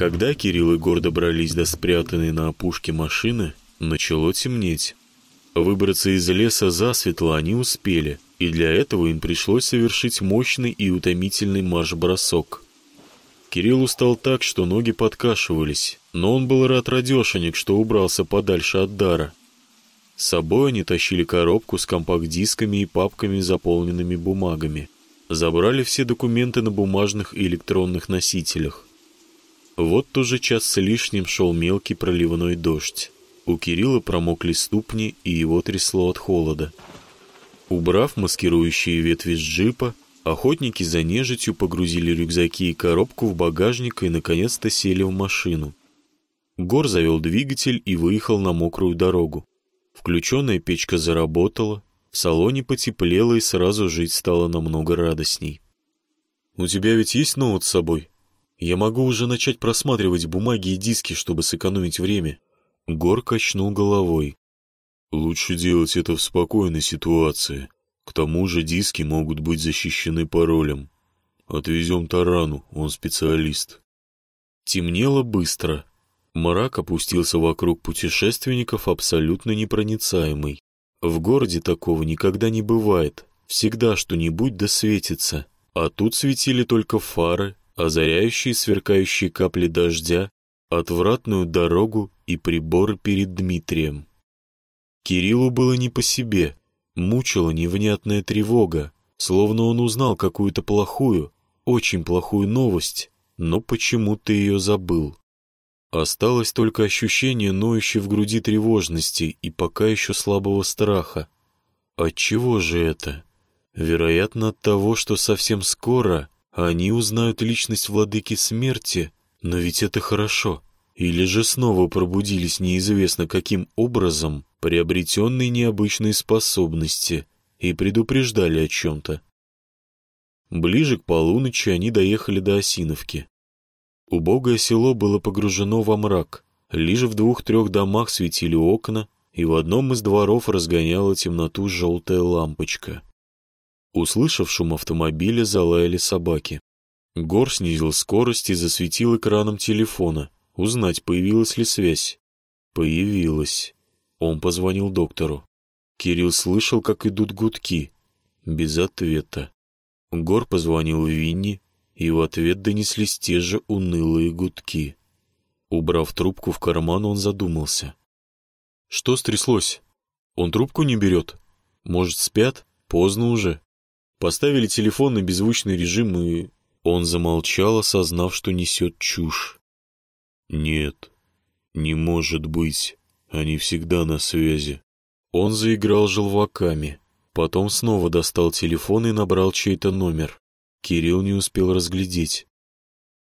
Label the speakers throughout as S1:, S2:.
S1: Когда Кирилл и Гор добрались до спрятанной на опушке машины, начало темнеть. Выбраться из леса засветло они успели, и для этого им пришлось совершить мощный и утомительный марш-бросок. Кирилл устал так, что ноги подкашивались, но он был рад радешенек, что убрался подальше от дара. С собой они тащили коробку с компакт-дисками и папками, заполненными бумагами. Забрали все документы на бумажных и электронных носителях. Вот уже час с лишним шел мелкий проливной дождь. У Кирилла промокли ступни, и его трясло от холода. Убрав маскирующие ветви с джипа, охотники за нежитью погрузили рюкзаки и коробку в багажник и, наконец-то, сели в машину. Гор завел двигатель и выехал на мокрую дорогу. Включенная печка заработала, в салоне потеплело и сразу жить стало намного радостней. «У тебя ведь есть ноут с собой? Я могу уже начать просматривать бумаги и диски, чтобы сэкономить время». Гор качнул головой. «Лучше делать это в спокойной ситуации. К тому же диски могут быть защищены паролем. Отвезем Тарану, он специалист». Темнело быстро. Мрак опустился вокруг путешественников абсолютно непроницаемый. В городе такого никогда не бывает. Всегда что-нибудь досветится. А тут светили только фары, озаряющие сверкающие капли дождя, отвратную дорогу и приборы перед Дмитрием. Кириллу было не по себе, мучила невнятная тревога, словно он узнал какую-то плохую, очень плохую новость, но почему-то ее забыл. Осталось только ощущение ноющей в груди тревожности и пока еще слабого страха. От чего же это? Вероятно, от того, что совсем скоро они узнают личность владыки смерти, но ведь это хорошо. Или же снова пробудились неизвестно каким образом приобретенные необычные способности и предупреждали о чем-то. Ближе к полуночи они доехали до Осиновки. Убогое село было погружено во мрак. Лишь в двух-трех домах светили окна, и в одном из дворов разгоняла темноту желтая лампочка. Услышав шум автомобиля, залаяли собаки. Гор снизил скорость и засветил экраном телефона, узнать, появилась ли связь. Появилась. Он позвонил доктору. Кирилл слышал, как идут гудки. Без ответа. Гор позвонил Винни, и в ответ донеслись те же унылые гудки. Убрав трубку в карман, он задумался. Что стряслось? Он трубку не берет? Может, спят? Поздно уже. Поставили телефон на беззвучный режим, и... Он замолчал, осознав, что несет чушь. Нет, не может быть. Они всегда на связи. Он заиграл желваками. Потом снова достал телефон и набрал чей-то номер. Кирилл не успел разглядеть.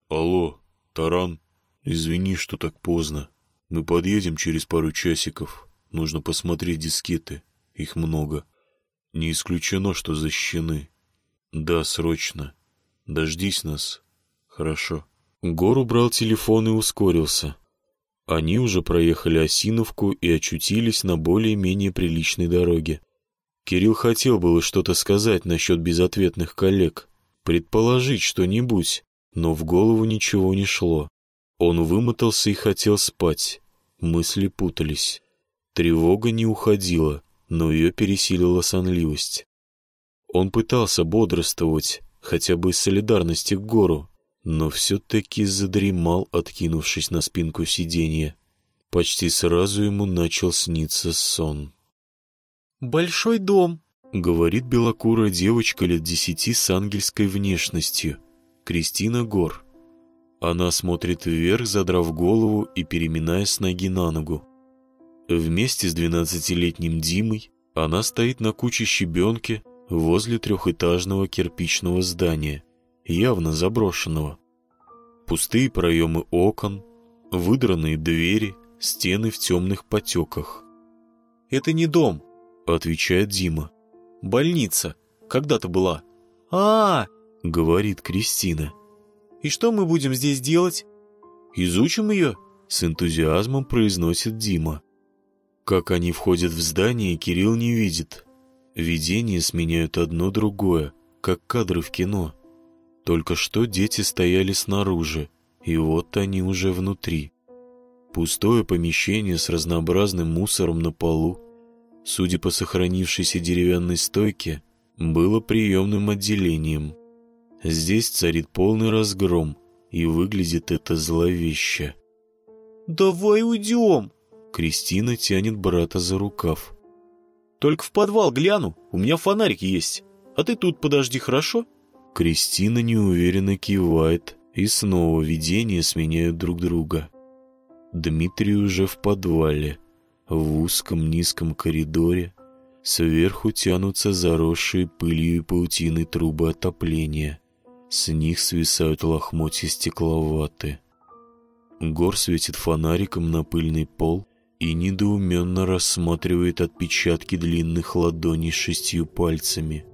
S1: «Алло, Таран, извини, что так поздно. Мы подъедем через пару часиков. Нужно посмотреть дискеты. Их много. Не исключено, что защищены. Да, срочно. Дождись нас. Хорошо». Гор убрал телефон и ускорился. Они уже проехали Осиновку и очутились на более-менее приличной дороге. Кирилл хотел было что-то сказать насчет безответных коллег, предположить что-нибудь, но в голову ничего не шло. Он вымотался и хотел спать. Мысли путались. Тревога не уходила, но ее пересилила сонливость. Он пытался бодрствовать, хотя бы из солидарности к гору, но все-таки задремал, откинувшись на спинку сиденья. Почти сразу ему начал сниться сон.
S2: «Большой дом», —
S1: говорит белокурая девочка лет десяти с ангельской внешностью, Кристина Гор. Она смотрит вверх, задрав голову и переминая с ноги на ногу. Вместе с двенадцатилетним Димой она стоит на куче щебенки возле трехэтажного кирпичного здания, явно заброшенного. Пустые проемы окон, выдранные двери, стены в темных потеках.
S2: «Это не дом», —
S1: отвечает Дима.
S2: Больница. Когда-то была.
S1: а, -а, -а говорит Кристина.
S2: «И что мы будем здесь делать?»
S1: «Изучим ее», — с энтузиазмом произносит Дима. Как они входят в здание, Кирилл не видит. Видения сменяют одно другое, как кадры в кино. Только что дети стояли снаружи, и вот они уже внутри. Пустое помещение с разнообразным мусором на полу. Судя по сохранившейся деревянной стойке, было приемным отделением. Здесь царит полный разгром, и выглядит это зловеще.
S2: «Давай уйдем!»
S1: Кристина тянет брата за рукав.
S2: «Только в подвал гляну, у меня фонарик есть. А ты тут подожди, хорошо?»
S1: Кристина неуверенно кивает, и снова видения сменяют друг друга. Дмитрий уже в подвале, в узком низком коридоре. Сверху тянутся заросшие пылью и паутиной трубы отопления. С них свисают лохмотья стекловаты. Гор светит фонариком на пыльный пол и недоуменно рассматривает отпечатки длинных ладоней шестью пальцами.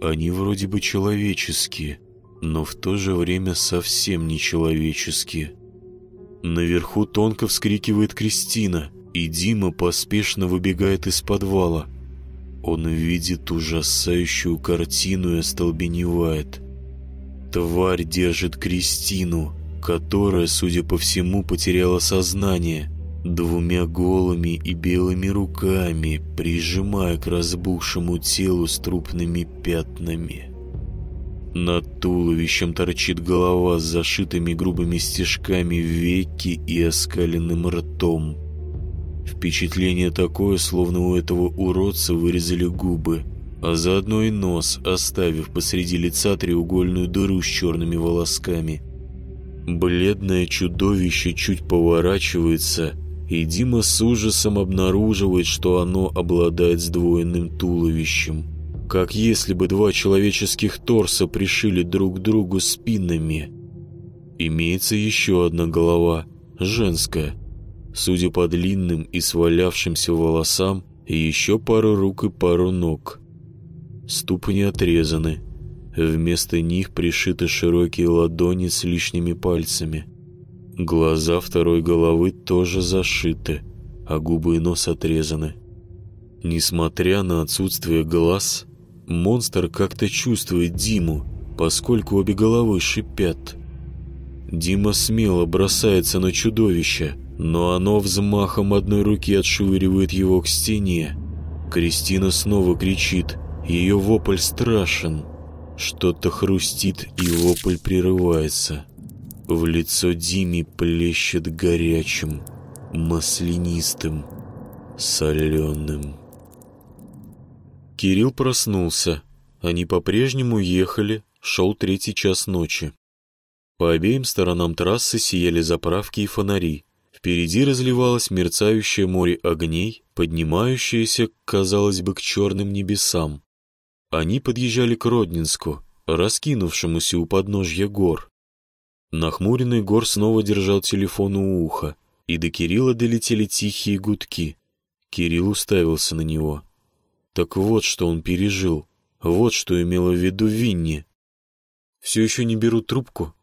S1: Они вроде бы человеческие, но в то же время совсем нечеловеческие. Наверху тонко вскрикивает Кристина, и Дима поспешно выбегает из подвала. Он видит ужасающую картину и остолбеневает. Тварь держит Кристину, которая, судя по всему, потеряла сознание, двумя голыми и белыми руками, прижимая к разбухшему телу с трупными пятнами. Над туловищем торчит голова с зашитыми грубыми стежками веки и оскаленным ртом. Впечатление такое, словно у этого уродца вырезали губы, а заодно и нос, оставив посреди лица треугольную дыру с черными волосками. Бледное чудовище чуть поворачивается, и Дима с ужасом обнаруживает, что оно обладает сдвоенным туловищем как если бы два человеческих торса пришили друг к другу спинами. Имеется еще одна голова, женская, судя по длинным и свалявшимся волосам, еще пару рук и пару ног. Ступни отрезаны, вместо них пришиты широкие ладони с лишними пальцами. Глаза второй головы тоже зашиты, а губы и нос отрезаны. Несмотря на отсутствие глаз, Монстр как-то чувствует Диму, поскольку обе головы шипят. Дима смело бросается на чудовище, но оно взмахом одной руки отшвыривает его к стене. Кристина снова кричит, ее вопль страшен. Что-то хрустит, и вопль прерывается. В лицо Диме плещет горячим, маслянистым, соленым. Кирилл проснулся. Они по-прежнему ехали, шел третий час ночи. По обеим сторонам трассы сияли заправки и фонари. Впереди разливалось мерцающее море огней, поднимающееся, казалось бы, к черным небесам. Они подъезжали к Роднинску, раскинувшемуся у подножья гор. Нахмуренный гор снова держал телефон у уха, и до Кирилла долетели тихие гудки. Кирилл уставился на него. Так вот, что он пережил. Вот, что имела в виду Винни. Все еще не берут трубку?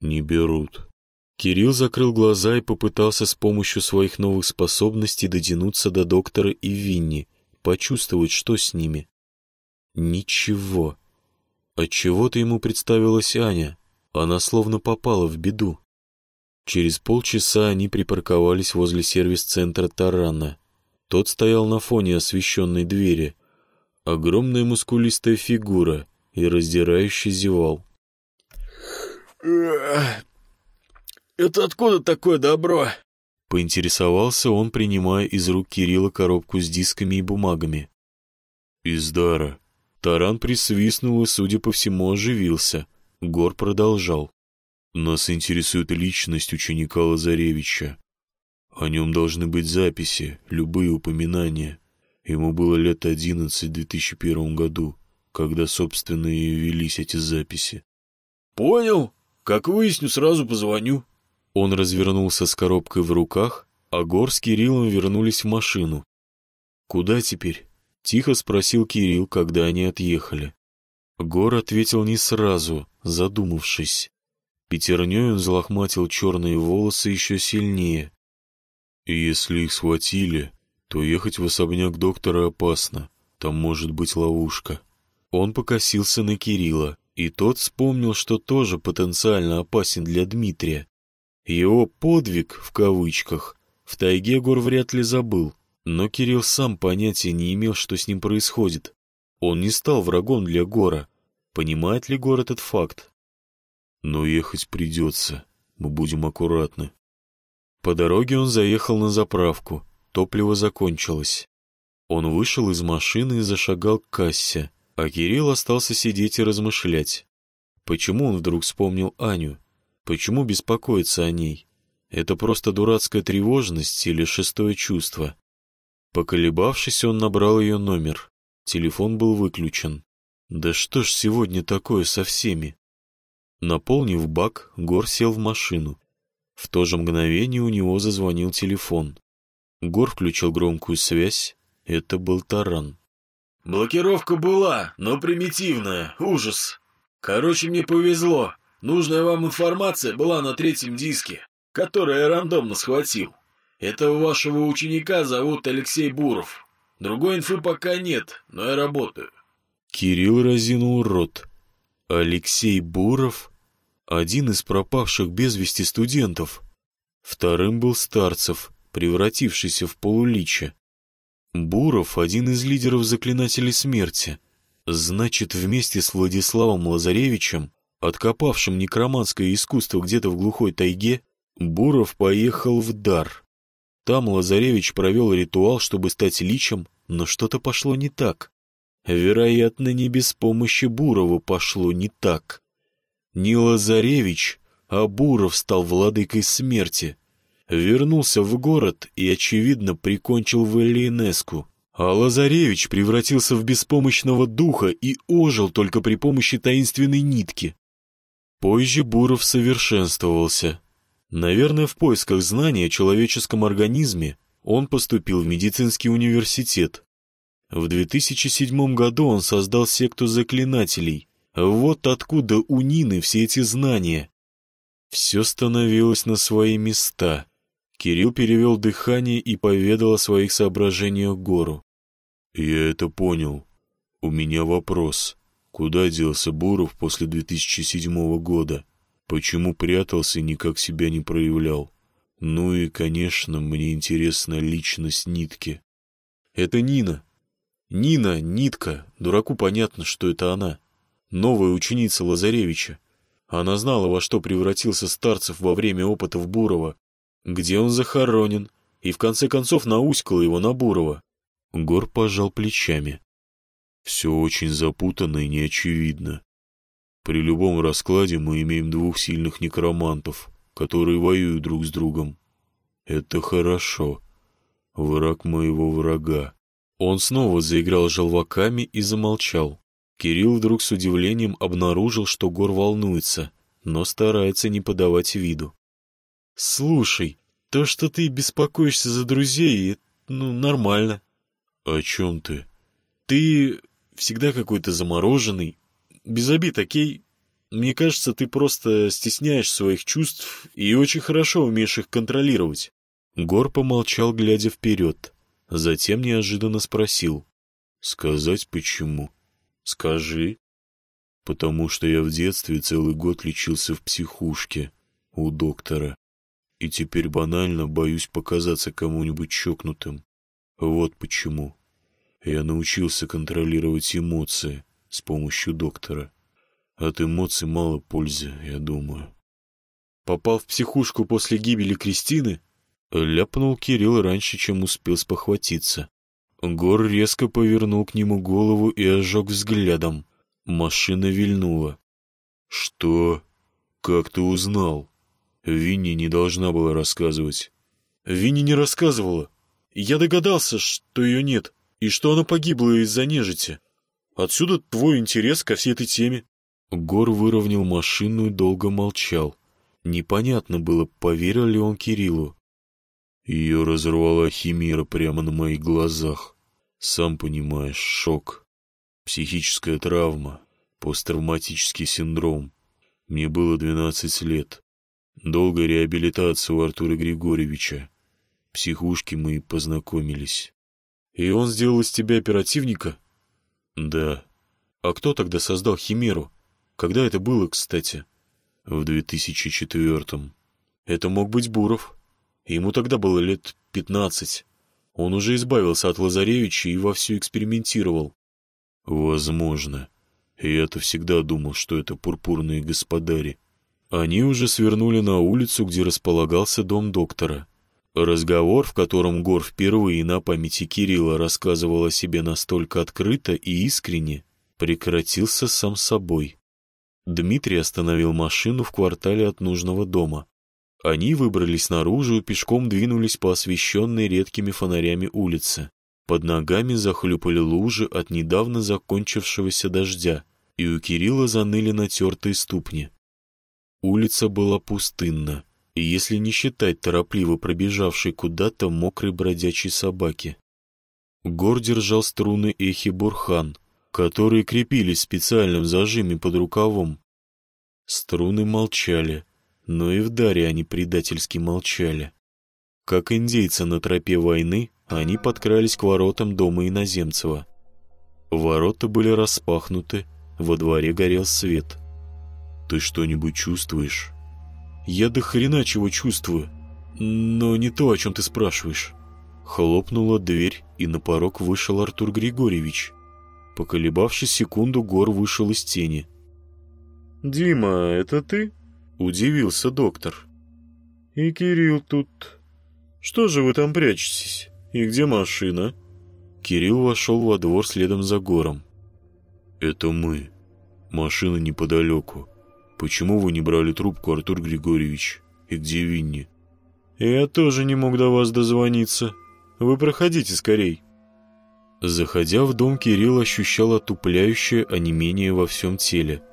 S1: Не берут. Кирилл закрыл глаза и попытался с помощью своих новых способностей дотянуться до доктора и Винни, почувствовать, что с ними. Ничего. Отчего-то ему представилась Аня. Она словно попала в беду. Через полчаса они припарковались возле сервис-центра Тарана. Тот стоял на фоне освещенной двери. Огромная мускулистая фигура и раздирающий зевал.
S3: «Это откуда такое добро?»
S1: Поинтересовался он, принимая из рук Кирилла коробку с дисками и бумагами. «Из дара». Таран присвистнул и, судя по всему, оживился. Гор продолжал. «Нас интересует личность ученика Лазаревича. О нем должны быть записи, любые упоминания. Ему было лет одиннадцать в 2001 году, когда, собственно, и велись эти записи.
S3: «Понял. Как выясню, сразу позвоню».
S1: Он развернулся с коробкой в руках, а Гор с Кириллом вернулись в машину. «Куда теперь?» — тихо спросил Кирилл, когда они отъехали. Гор ответил не сразу, задумавшись. Пятерней он залохматил черные волосы еще сильнее, и если их схватили, то ехать в особняк доктора опасно. Там может быть ловушка. Он покосился на Кирилла, И тот вспомнил, что тоже потенциально опасен для Дмитрия. Его «подвиг» в кавычках в тайге Гор вряд ли забыл, но Кирилл сам понятия не имел, что с ним происходит. Он не стал врагом для Гора. Понимает ли Гор этот факт? Но ехать придется, мы будем аккуратны. По дороге он заехал на заправку, топливо закончилось. Он вышел из машины и зашагал к кассе, а Кирилл остался сидеть и размышлять. Почему он вдруг вспомнил Аню? Почему беспокоится о ней? Это просто дурацкая тревожность или шестое чувство? Поколебавшись, он набрал ее номер. Телефон был выключен. Да что ж сегодня такое со всеми? Наполнив бак, Гор сел в машину. В то же мгновение у него зазвонил телефон. Гор включил громкую связь. Это был таран.
S3: «Блокировка была, но примитивная. Ужас. Короче, мне повезло. Нужная вам информация была на третьем диске, который я рандомно схватил. Этого вашего ученика зовут Алексей Буров. Другой инфы пока нет, но я работаю».
S1: Кирилл разинул рот. Алексей Буров? Один из пропавших без вести студентов. Вторым был Старцев, превратившийся в полулича. Буров — один из лидеров заклинателей смерти. Значит, вместе с Владиславом Лазаревичем, откопавшим некроманское искусство где-то в глухой тайге, Буров поехал в Дар. Там Лазаревич провел ритуал, чтобы стать личем, но что-то пошло не так. Вероятно, не без помощи Бурова пошло не так. Не Лазаревич, а Буров стал владыкой смерти. Вернулся в город и, очевидно, прикончил Валиенеску. А Лазаревич превратился в беспомощного духа и ожил только при помощи таинственной нитки. Позже Буров совершенствовался. Наверное, в поисках знаний о человеческом организме он поступил в медицинский университет. В 2007 году он создал секту заклинателей. Вот откуда у Нины все эти знания. Все становилось на свои места. Кирилл перевел дыхание и поведал о своих соображениях Гору. «Я это понял. У меня вопрос. Куда делся Буров после 2007 года? Почему прятался и никак себя не проявлял? Ну и, конечно, мне интересна личность Нитки. Это Нина. Нина, Нитка, дураку понятно, что это она. Новая ученица Лазаревича. Она знала, во что превратился Старцев во время опытов Бурова, где он захоронен, и в конце концов науськала его на Бурова. Гор пожал плечами. Все очень запутанно и неочевидно. При любом раскладе мы имеем двух сильных некромантов, которые воюют друг с другом. Это хорошо. Враг моего врага. Он снова заиграл желваками и замолчал. Кирилл вдруг с удивлением обнаружил, что Гор волнуется, но старается не подавать виду. «Слушай, то, что ты беспокоишься за друзей, ну, нормально». «О чем ты?» «Ты всегда какой-то замороженный, без обид, окей? Мне кажется, ты просто стесняешь своих чувств и очень хорошо умеешь их контролировать. Гор помолчал, глядя вперед. Затем неожиданно спросил. «Сказать почему?» «Скажи». «Потому что я в детстве целый год лечился в психушке у доктора. И теперь банально боюсь показаться кому-нибудь чокнутым. Вот почему. Я научился контролировать эмоции, с помощью доктора. От эмоций мало пользы, я думаю. Попал в психушку после гибели Кристины? Ляпнул Кирилл раньше, чем успел спохватиться. Гор резко повернул к нему голову и ожег взглядом. Машина вильнула. «Что? Как ты узнал?» Винни не должна была рассказывать. Винни не рассказывала. Я догадался, что ее нет, и что она погибла из-за нежити. Отсюда твой интерес ко всей этой теме. Гор выровнял машину и долго молчал. Непонятно было, поверил ли он Кириллу. Ее разорвала химера прямо на моих глазах. Сам понимаешь, шок. Психическая травма, посттравматический синдром. Мне было двенадцать лет. Долгая реабилитация у Артура Григорьевича. Психушки мы познакомились. И он сделал из тебя оперативника? Да. А кто тогда создал Химеру? Когда это было, кстати? В 2004-м. Это мог быть Буров. Ему тогда было лет 15. Он уже избавился от Лазаревича и вовсю экспериментировал. Возможно. Я-то всегда думал, что это пурпурные господари. Они уже свернули на улицу, где располагался дом доктора. Разговор, в котором Гор впервые на памяти Кирилла рассказывал о себе настолько открыто и искренне, прекратился сам собой. Дмитрий остановил машину в квартале от нужного дома. Они выбрались наружу и пешком двинулись по освещенной редкими фонарями улице. Под ногами захлюпали лужи от недавно закончившегося дождя, и у Кирилла заныли натертые ступни. Улица была пустынна, и если не считать торопливо пробежавшей куда-то мокрой бродячей собаки. Гор держал струны эхи бурхан, которые крепились специальным зажиме под рукавом. Струны молчали, но и в даре они предательски молчали. Как индейцы на тропе войны, они подкрались к воротам дома Иноземцева. Ворота были распахнуты, во дворе горел свет. «Ты что-нибудь чувствуешь?» «Я до хрена чего чувствую, но не то, о чем ты спрашиваешь». Хлопнула дверь, и на порог вышел Артур Григорьевич. Поколебавшись секунду, Гор вышел из тени. «Дима, это ты?» Удивился доктор. «И Кирилл тут. Что же вы там прячетесь? И где машина?» Кирилл вошел во двор следом за гором. «Это мы. Машина неподалеку. Почему вы не брали трубку, Артур Григорьевич? И где Винни?» «Я тоже не мог до вас дозвониться. Вы проходите скорей». Заходя в дом, Кирилл ощущал отупляющее онемение во всем теле –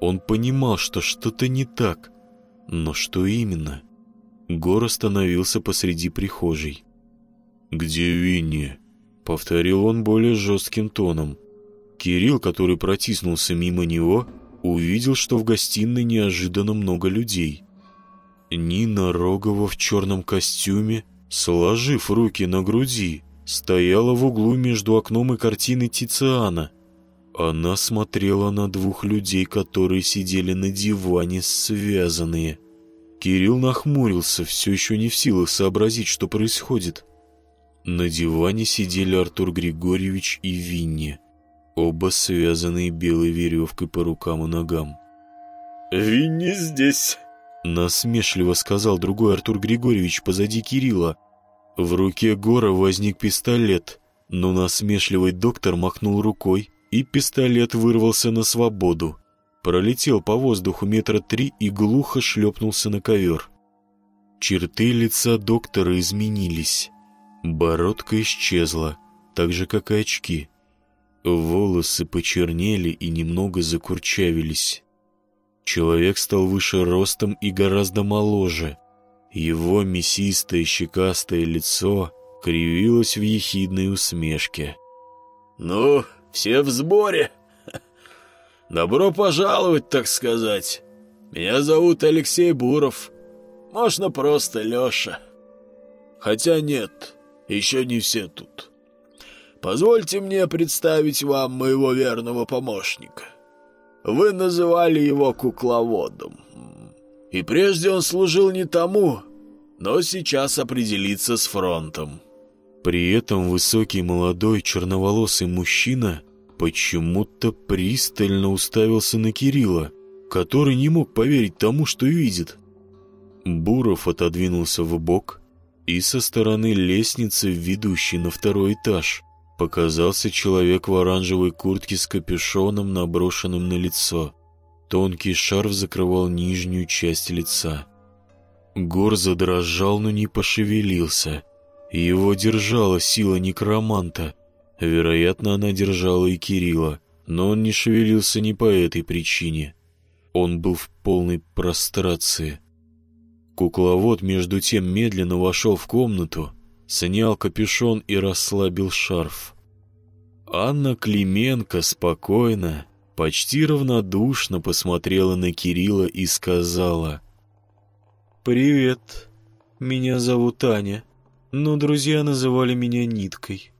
S1: он понимал, что что-то не так, но что именно? Гор остановился посреди прихожей. «Где Винни?» — повторил он более жестким тоном. Кирилл, который протиснулся мимо него, увидел, что в гостиной неожиданно много людей. Нина Рогова в черном костюме, сложив руки на груди, стояла в углу между окном и картиной Тициана. Она смотрела на двух людей, которые сидели на диване, связанные. Кирилл нахмурился, все еще не в силах сообразить, что происходит. На диване сидели Артур Григорьевич и Винни, оба связанные белой веревкой по рукам и ногам.
S3: «Винни здесь», —
S1: насмешливо сказал другой Артур Григорьевич позади Кирилла. В руке Гора возник пистолет, но насмешливый доктор махнул рукой, и пистолет вырвался на свободу. Пролетел по воздуху метра три и глухо шлепнулся на ковер. Черты лица доктора изменились. Бородка исчезла, так же, как и очки. Волосы почернели и немного закурчавились. Человек стал выше ростом и гораздо моложе. Его мясистое щекастое лицо кривилось в ехидной усмешке.
S3: «Ну, все в сборе. Добро пожаловать, так сказать. Меня зовут Алексей Буров. Можно просто Леша. Хотя нет, еще не все тут. Позвольте мне представить вам моего верного помощника. Вы называли его кукловодом. И прежде он служил не тому, но сейчас определится с фронтом.
S1: При этом высокий молодой черноволосый мужчина почему-то пристально уставился на Кирилла, который не мог поверить тому, что видит. Буров отодвинулся в бок, и со стороны лестницы, ведущей на второй этаж, показался человек в оранжевой куртке с капюшоном, наброшенным на лицо. Тонкий шарф закрывал нижнюю часть лица. Гор задрожал, но не пошевелился. Его держала сила некроманта — Вероятно, она держала и Кирилла, но он не шевелился не по этой причине. Он был в полной прострации. Кукловод между тем медленно вошел в комнату, снял капюшон и расслабил шарф. Анна Клименко спокойно, почти равнодушно посмотрела на Кирилла и сказала «Привет, меня зовут Аня, но друзья называли меня Ниткой».